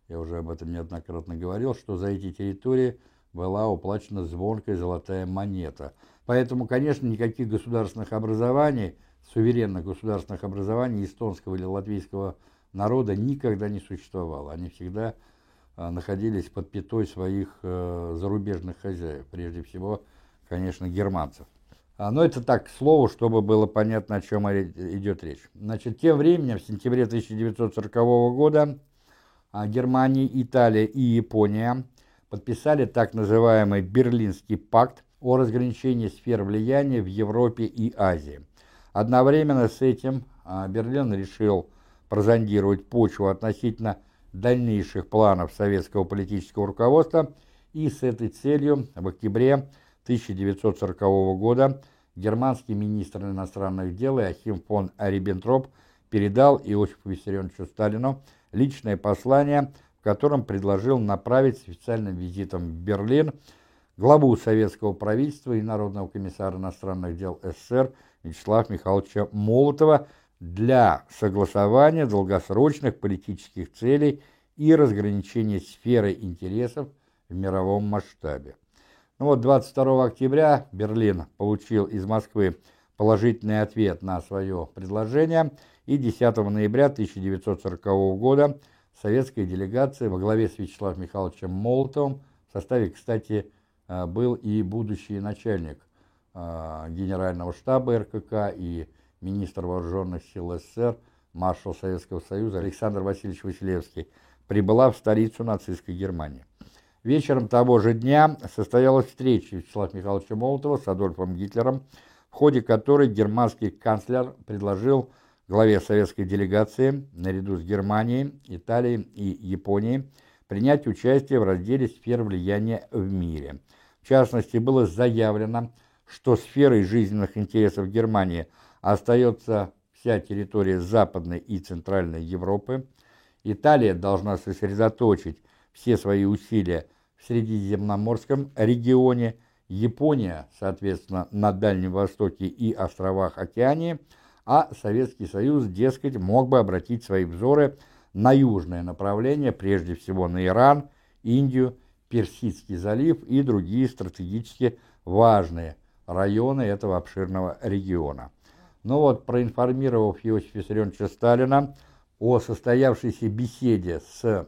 я уже об этом неоднократно говорил, что за эти территории была уплачена звонкая золотая монета. Поэтому, конечно, никаких государственных образований, суверенных государственных образований эстонского или латвийского народа никогда не существовало. Они всегда а, находились под пятой своих э, зарубежных хозяев, прежде всего, конечно, германцев. А, но это так, к слову, чтобы было понятно, о чем идет речь. Значит, тем временем, в сентябре 1940 года а, Германия, Италия и Япония подписали так называемый Берлинский пакт о разграничении сфер влияния в Европе и Азии. Одновременно с этим а, Берлин решил прозондировать почву относительно дальнейших планов советского политического руководства. И с этой целью в октябре 1940 года германский министр иностранных дел Иохим фон Риббентроп передал Иосифу Виссарионовичу Сталину личное послание, в котором предложил направить с официальным визитом в Берлин главу советского правительства и Народного комиссара иностранных дел СССР Вячеслава Михайловича Молотова для согласования долгосрочных политических целей и разграничения сферы интересов в мировом масштабе. Ну вот 22 октября Берлин получил из Москвы положительный ответ на свое предложение, и 10 ноября 1940 года советская делегация во главе с Вячеславом Михайловичем Молотовым, в составе, кстати, э, был и будущий начальник Генерального штаба РКК и министр вооруженных сил СССР, маршал Советского Союза Александр Васильевич Василевский, прибыла в столицу нацистской Германии. Вечером того же дня состоялась встреча Вячеслава Михайловича Молотова с Адольфом Гитлером, в ходе которой германский канцлер предложил главе советской делегации, наряду с Германией, Италией и Японией, принять участие в разделе сфер влияния в мире. В частности, было заявлено, что сферой жизненных интересов Германии остается вся территория Западной и Центральной Европы. Италия должна сосредоточить все свои усилия в Средиземноморском регионе, Япония, соответственно, на Дальнем Востоке и островах Океании, а Советский Союз, дескать, мог бы обратить свои взоры на южное направление, прежде всего на Иран, Индию, Персидский залив и другие стратегически важные районы этого обширного региона. Но вот проинформировав Иосифа Виссарионовича Сталина о состоявшейся беседе с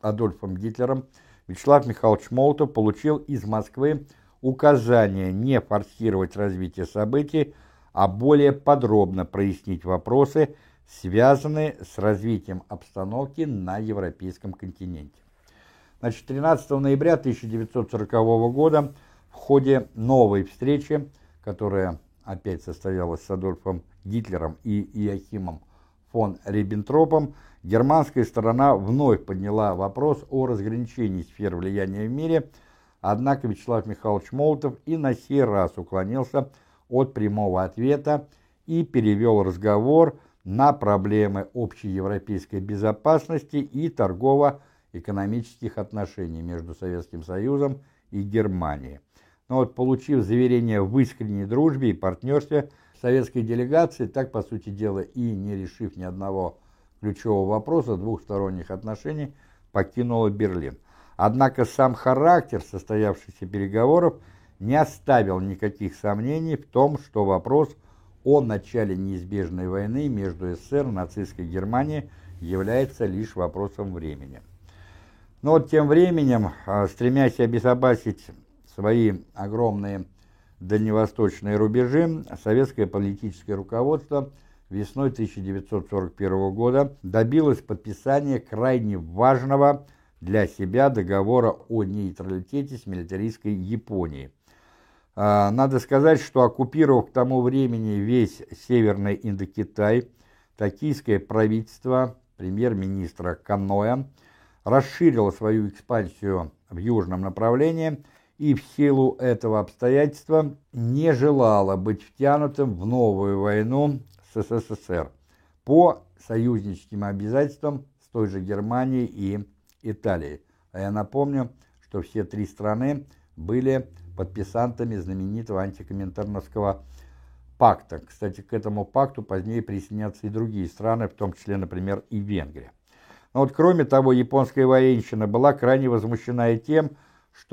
Адольфом Гитлером, Вячеслав Михайлович Молотов получил из Москвы указание не форсировать развитие событий, а более подробно прояснить вопросы, связанные с развитием обстановки на европейском континенте. Значит, 13 ноября 1940 года в ходе новой встречи, которая опять состоялась с Адольфом Гитлером и Иохимом фон Риббентропом, германская сторона вновь подняла вопрос о разграничении сфер влияния в мире, однако Вячеслав Михайлович Молотов и на сей раз уклонился от прямого ответа и перевел разговор на проблемы общей европейской безопасности и торгово-экономических отношений между Советским Союзом и Германией. Но вот получив заверение в искренней дружбе и партнерстве советской делегации, так, по сути дела, и не решив ни одного ключевого вопроса двухсторонних отношений, покинула Берлин. Однако сам характер состоявшихся переговоров не оставил никаких сомнений в том, что вопрос о начале неизбежной войны между СССР и нацистской Германией является лишь вопросом времени. Но вот тем временем, а, стремясь обезопасить свои огромные дальневосточные рубежи, советское политическое руководство весной 1941 года добилось подписания крайне важного для себя договора о нейтралитете с милитаристской Японией. А, надо сказать, что оккупировав к тому времени весь Северный Индокитай, токийское правительство премьер-министра Каноя расширило свою экспансию в южном направлении и в силу этого обстоятельства не желало быть втянутым в новую войну с СССР по союзническим обязательствам с той же Германией и Италией. А я напомню, что все три страны были подписантами знаменитого антикоминтерновского пакта. Кстати, к этому пакту позднее присоединятся и другие страны, в том числе, например, и Венгрия. Но вот кроме того, японская военщина была крайне возмущена и тем, что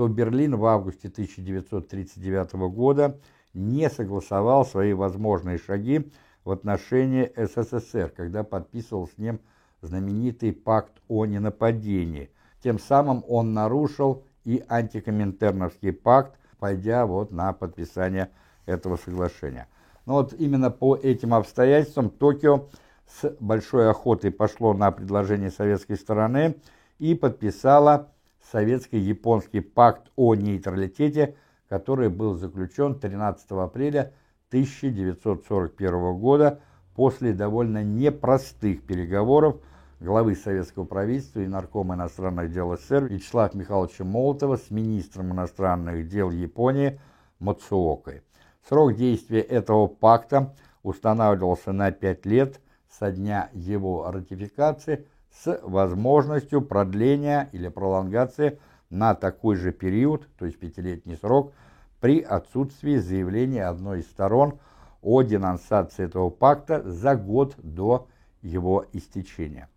Берлин в августе 1939 года не согласовал свои возможные шаги в отношении СССР, когда подписывал с ним знаменитый пакт о ненападении. Тем самым он нарушил и антикоминтерновский пакт, пойдя вот на подписание этого соглашения. Но вот именно по этим обстоятельствам Токио с большой охотой пошло на предложение советской стороны и подписала советско-японский пакт о нейтралитете, который был заключен 13 апреля 1941 года после довольно непростых переговоров главы советского правительства и наркома иностранных дел СССР Вячеслава Михайловича Молотова с министром иностранных дел Японии Мацуокой. Срок действия этого пакта устанавливался на 5 лет со дня его ратификации с возможностью продления или пролонгации на такой же период, то есть пятилетний срок, при отсутствии заявления одной из сторон о денонсации этого пакта за год до его истечения.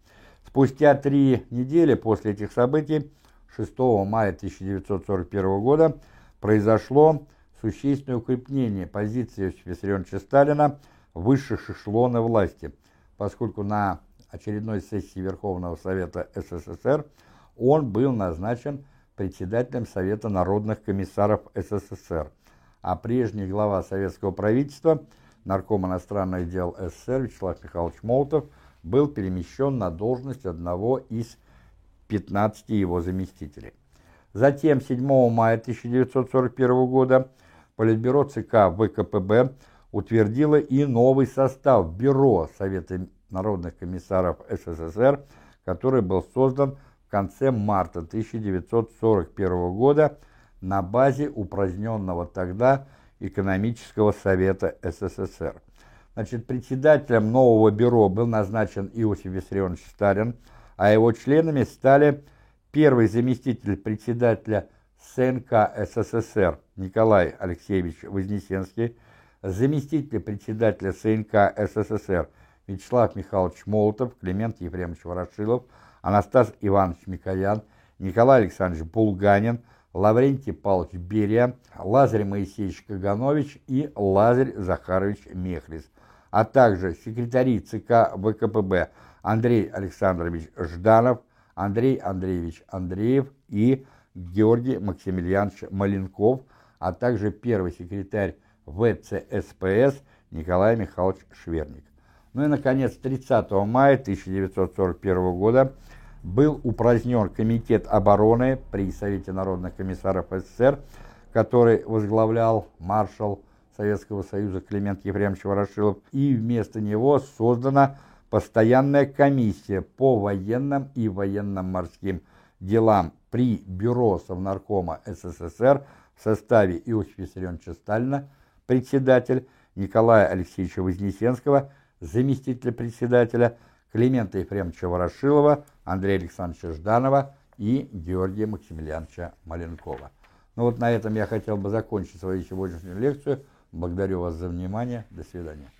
Спустя три недели после этих событий, 6 мая 1941 года, произошло существенное укрепление позиции Виссарионовича Сталина в высших эшелонах власти, поскольку на очередной сессии Верховного Совета СССР он был назначен председателем Совета народных комиссаров СССР, а прежний глава советского правительства, нарком иностранных дел СССР Вячеслав Михайлович Молотов, был перемещен на должность одного из 15 его заместителей. Затем 7 мая 1941 года Политбюро ЦК ВКПБ утвердило и новый состав Бюро Совета народных комиссаров СССР, который был создан в конце марта 1941 года на базе упраздненного тогда Экономического совета СССР. Значит, председателем нового бюро был назначен Иосиф Виссарионович Сталин, а его членами стали первый заместитель председателя СНК СССР Николай Алексеевич Вознесенский, заместитель председателя СНК СССР Вячеслав Михайлович Молотов, Климент Ефремович Ворошилов, Анастас Иванович Микоян, Николай Александрович Булганин, Лаврентий Павлович Берия, Лазарь Моисеевич Каганович и Лазарь Захарович Мехлис, а также секретари ЦК ВКПБ Андрей Александрович Жданов, Андрей Андреевич Андреев и Георгий Максимiliaнович Маленков, а также первый секретарь ВЦСПС Николай Михайлович Шверник. Ну и, наконец, 30 мая 1941 года был упразднен Комитет обороны при Совете народных комиссаров СССР, который возглавлял маршал Советского Союза Климент Ефремович Ворошилов, и вместо него создана постоянная комиссия по военным и военно-морским делам при Бюро Совнаркома СССР в составе Иосифа Виссарионовича Сталина, председатель Николая Алексеевича Вознесенского, заместитель председателя Климента Ефремовича Ворошилова, Андрея Александровича Жданова и Георгия Максимилиановича Маленкова. Ну вот на этом я хотел бы закончить свою сегодняшнюю лекцию. Благодарю вас за внимание. До свидания.